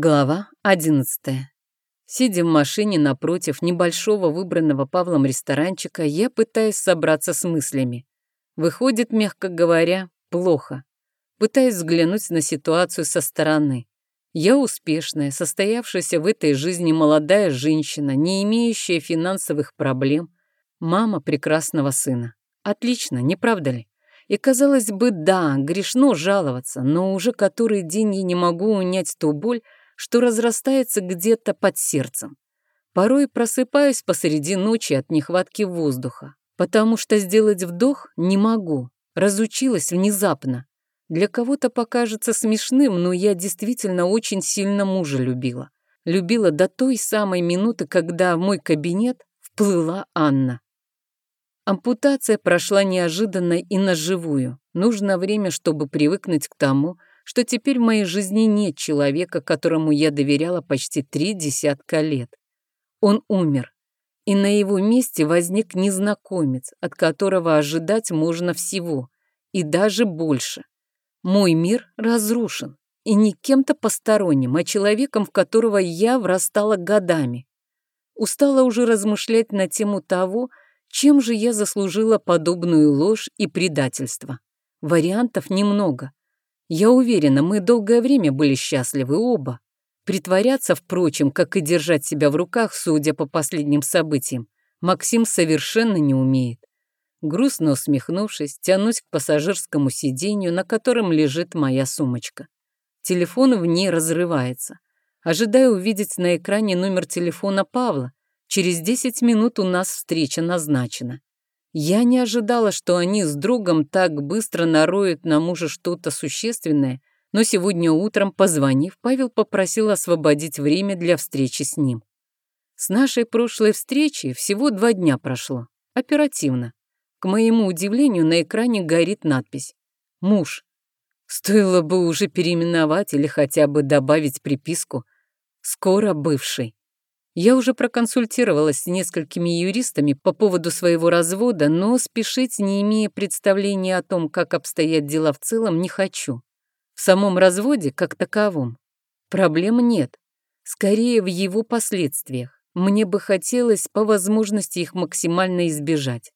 Глава одиннадцатая. Сидя в машине напротив небольшого выбранного Павлом ресторанчика, я пытаюсь собраться с мыслями. Выходит, мягко говоря, плохо. Пытаюсь взглянуть на ситуацию со стороны. Я успешная, состоявшаяся в этой жизни молодая женщина, не имеющая финансовых проблем, мама прекрасного сына. Отлично, не правда ли? И, казалось бы, да, грешно жаловаться, но уже который день я не могу унять ту боль, что разрастается где-то под сердцем. Порой просыпаюсь посреди ночи от нехватки воздуха, потому что сделать вдох не могу, разучилась внезапно. Для кого-то покажется смешным, но я действительно очень сильно мужа любила. Любила до той самой минуты, когда в мой кабинет вплыла Анна. Ампутация прошла неожиданно и наживую. Нужно время, чтобы привыкнуть к тому, что теперь в моей жизни нет человека, которому я доверяла почти три десятка лет. Он умер, и на его месте возник незнакомец, от которого ожидать можно всего, и даже больше. Мой мир разрушен, и не кем-то посторонним, а человеком, в которого я врастала годами. Устала уже размышлять на тему того, чем же я заслужила подобную ложь и предательство. Вариантов немного. Я уверена, мы долгое время были счастливы оба. Притворяться, впрочем, как и держать себя в руках, судя по последним событиям, Максим совершенно не умеет. Грустно усмехнувшись, тянусь к пассажирскому сиденью, на котором лежит моя сумочка. Телефон в ней разрывается. Ожидаю увидеть на экране номер телефона Павла. Через 10 минут у нас встреча назначена. Я не ожидала, что они с другом так быстро нароют на мужа что-то существенное, но сегодня утром, позвонив, Павел попросил освободить время для встречи с ним. С нашей прошлой встречи всего два дня прошло. Оперативно. К моему удивлению, на экране горит надпись «Муж». Стоило бы уже переименовать или хотя бы добавить приписку «Скоро бывший». Я уже проконсультировалась с несколькими юристами по поводу своего развода, но спешить, не имея представления о том, как обстоят дела в целом, не хочу. В самом разводе, как таковом, проблем нет. Скорее, в его последствиях. Мне бы хотелось по возможности их максимально избежать.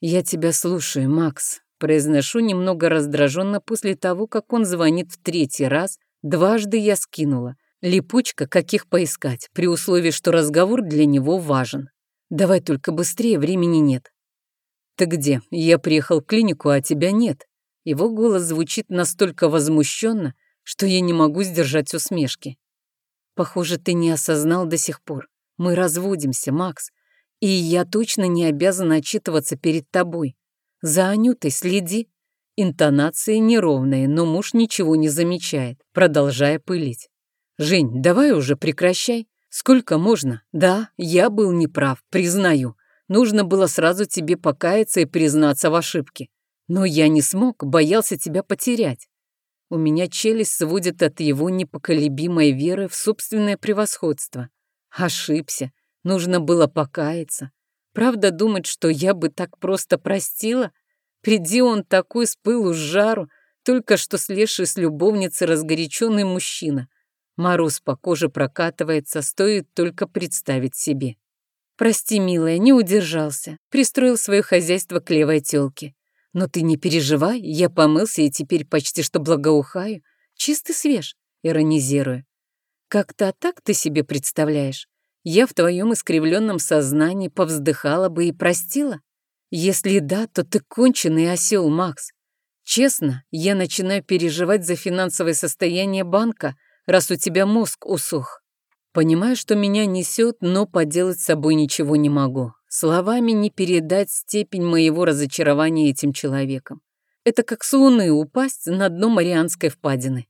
«Я тебя слушаю, Макс», — произношу немного раздраженно после того, как он звонит в третий раз. Дважды я скинула — Липучка, каких поискать, при условии, что разговор для него важен. Давай только быстрее, времени нет. Ты где? Я приехал в клинику, а тебя нет. Его голос звучит настолько возмущенно, что я не могу сдержать усмешки. Похоже, ты не осознал до сих пор. Мы разводимся, Макс. И я точно не обязана отчитываться перед тобой. За Анютой следи. Интонации неровные, но муж ничего не замечает, продолжая пылить. «Жень, давай уже прекращай. Сколько можно? Да, я был неправ, признаю. Нужно было сразу тебе покаяться и признаться в ошибке. Но я не смог, боялся тебя потерять. У меня челюсть сводит от его непоколебимой веры в собственное превосходство. Ошибся. Нужно было покаяться. Правда думать, что я бы так просто простила? Приди он такой с пылу с жару, только что слезший с любовницы разгоряченный мужчина. Мороз по коже прокатывается, стоит только представить себе. «Прости, милая, не удержался. Пристроил свое хозяйство к левой тёлке. Но ты не переживай, я помылся и теперь почти что благоухаю. Чистый свеж», — иронизируя. «Как-то так ты себе представляешь? Я в твоем искривленном сознании повздыхала бы и простила? Если да, то ты конченый осел, Макс. Честно, я начинаю переживать за финансовое состояние банка — раз у тебя мозг усох. Понимаю, что меня несет, но поделать с собой ничего не могу. Словами не передать степень моего разочарования этим человеком. Это как с луны упасть на дно Марианской впадины.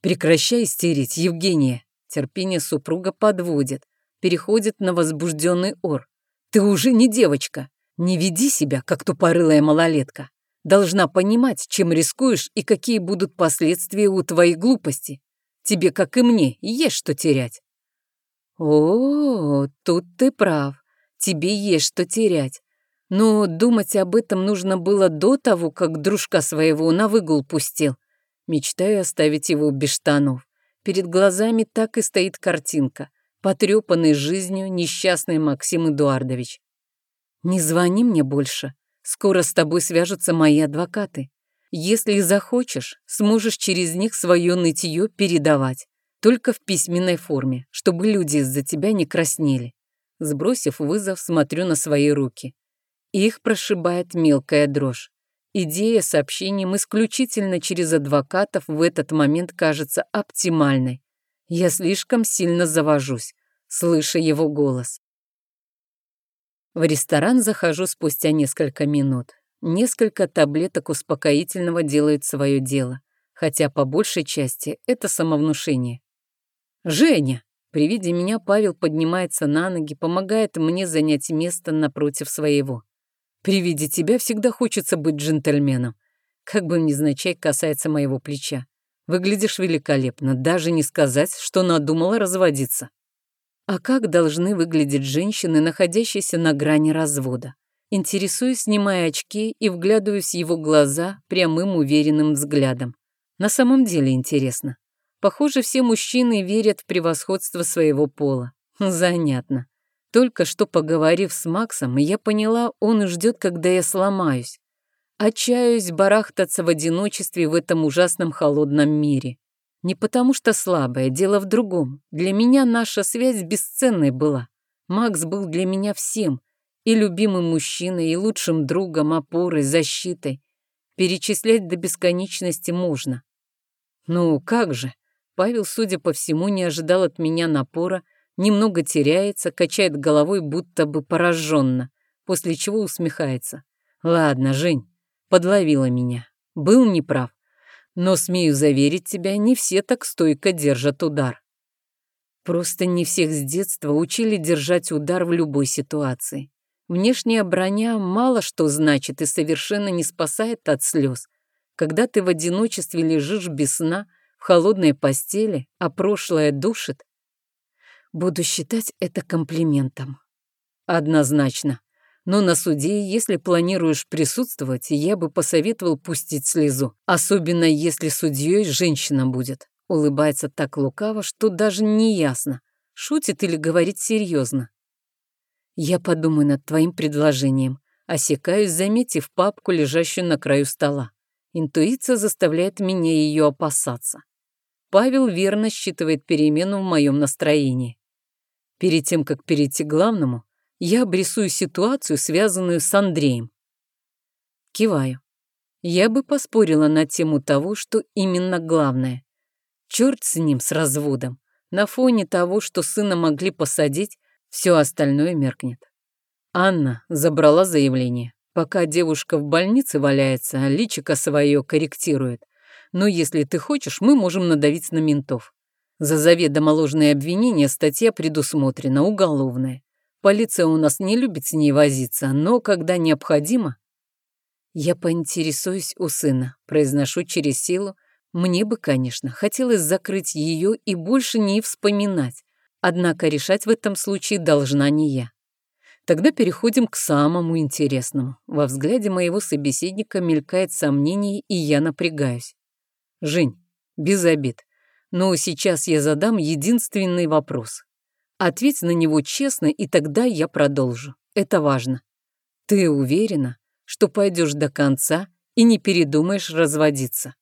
Прекращай истерить, Евгения. Терпение супруга подводит, переходит на возбужденный ор. Ты уже не девочка. Не веди себя, как тупорылая малолетка. Должна понимать, чем рискуешь и какие будут последствия у твоей глупости. Тебе, как и мне, есть что терять». «О, тут ты прав. Тебе есть что терять. Но думать об этом нужно было до того, как дружка своего на выгул пустил. Мечтаю оставить его без штанов. Перед глазами так и стоит картинка. Потрепанный жизнью несчастный Максим Эдуардович. «Не звони мне больше. Скоро с тобой свяжутся мои адвокаты. Если захочешь, сможешь через них свое нытье передавать. Только в письменной форме, чтобы люди из-за тебя не краснели. Сбросив вызов, смотрю на свои руки. Их прошибает мелкая дрожь. Идея с общением исключительно через адвокатов в этот момент кажется оптимальной. Я слишком сильно завожусь, слыша его голос. В ресторан захожу спустя несколько минут. Несколько таблеток успокоительного делают свое дело, хотя по большей части это самовнушение. «Женя!» При виде меня Павел поднимается на ноги, помогает мне занять место напротив своего. При виде тебя всегда хочется быть джентльменом. Как бы невзначай касается моего плеча. Выглядишь великолепно, даже не сказать, что надумала разводиться. А как должны выглядеть женщины, находящиеся на грани развода? Интересуюсь, снимая очки и вглядываюсь в его глаза прямым уверенным взглядом. На самом деле интересно. Похоже, все мужчины верят в превосходство своего пола. Занятно. Только что поговорив с Максом, я поняла, он ждет, когда я сломаюсь. Отчаюсь барахтаться в одиночестве в этом ужасном холодном мире. Не потому что слабая, дело в другом. Для меня наша связь бесценной была. Макс был для меня всем. И любимым мужчиной, и лучшим другом, опорой, защитой. Перечислять до бесконечности можно. Ну, как же? Павел, судя по всему, не ожидал от меня напора, немного теряется, качает головой, будто бы пораженно, после чего усмехается. Ладно, Жень, подловила меня. Был неправ. Но, смею заверить тебя, не все так стойко держат удар. Просто не всех с детства учили держать удар в любой ситуации. Внешняя броня мало что значит и совершенно не спасает от слез. Когда ты в одиночестве лежишь без сна, в холодной постели, а прошлое душит, буду считать это комплиментом. Однозначно. Но на суде, если планируешь присутствовать, я бы посоветовал пустить слезу, особенно если судьей женщина будет. Улыбается так лукаво, что даже не ясно, шутит или говорит серьезно. Я подумаю над твоим предложением, осекаюсь, заметив папку, лежащую на краю стола. Интуиция заставляет меня ее опасаться. Павел верно считывает перемену в моем настроении. Перед тем, как перейти к главному, я обрисую ситуацию, связанную с Андреем. Киваю. Я бы поспорила на тему того, что именно главное. Черт с ним, с разводом. На фоне того, что сына могли посадить, все остальное меркнет. Анна забрала заявление. Пока девушка в больнице валяется, личико свое корректирует. Но если ты хочешь, мы можем надавить на ментов. За заведомо ложные обвинения статья предусмотрена, уголовная. Полиция у нас не любит с ней возиться, но когда необходимо... Я поинтересуюсь у сына, произношу через силу. Мне бы, конечно, хотелось закрыть ее и больше не вспоминать. Однако решать в этом случае должна не я. Тогда переходим к самому интересному. Во взгляде моего собеседника мелькает сомнение, и я напрягаюсь. Жень, без обид. Но сейчас я задам единственный вопрос. Ответь на него честно, и тогда я продолжу. Это важно. Ты уверена, что пойдешь до конца и не передумаешь разводиться?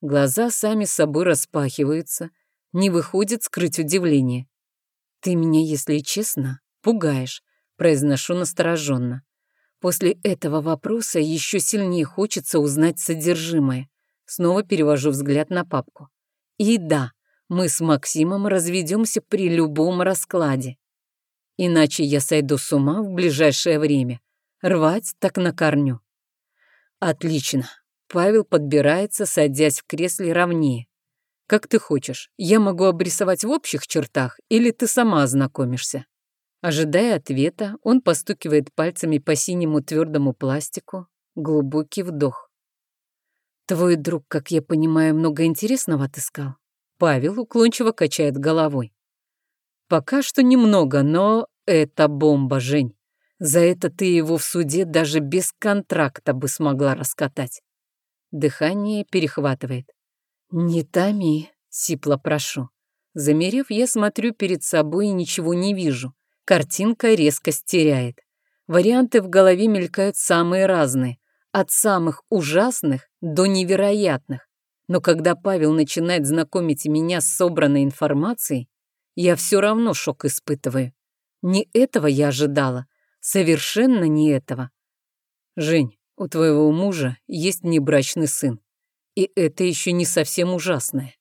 Глаза сами собой распахиваются, не выходит скрыть удивление. Ты меня, если честно, пугаешь, произношу настороженно. После этого вопроса еще сильнее хочется узнать содержимое. Снова перевожу взгляд на папку. И да, мы с Максимом разведемся при любом раскладе. Иначе я сойду с ума в ближайшее время. Рвать так на корню. Отлично. Павел подбирается, садясь в кресле ровнее. Как ты хочешь, я могу обрисовать в общих чертах, или ты сама ознакомишься? Ожидая ответа, он постукивает пальцами по синему твердому пластику. Глубокий вдох. Твой друг, как я понимаю, много интересного отыскал? Павел уклончиво качает головой. Пока что немного, но это бомба, Жень. За это ты его в суде даже без контракта бы смогла раскатать. Дыхание перехватывает. Не томи, Сипло прошу. Замерев, я смотрю перед собой и ничего не вижу. Картинка резко стеряет. Варианты в голове мелькают самые разные. От самых ужасных до невероятных. Но когда Павел начинает знакомить меня с собранной информацией, я все равно шок испытываю. Не этого я ожидала. Совершенно не этого. Жень, у твоего мужа есть небрачный сын. И это еще не совсем ужасное.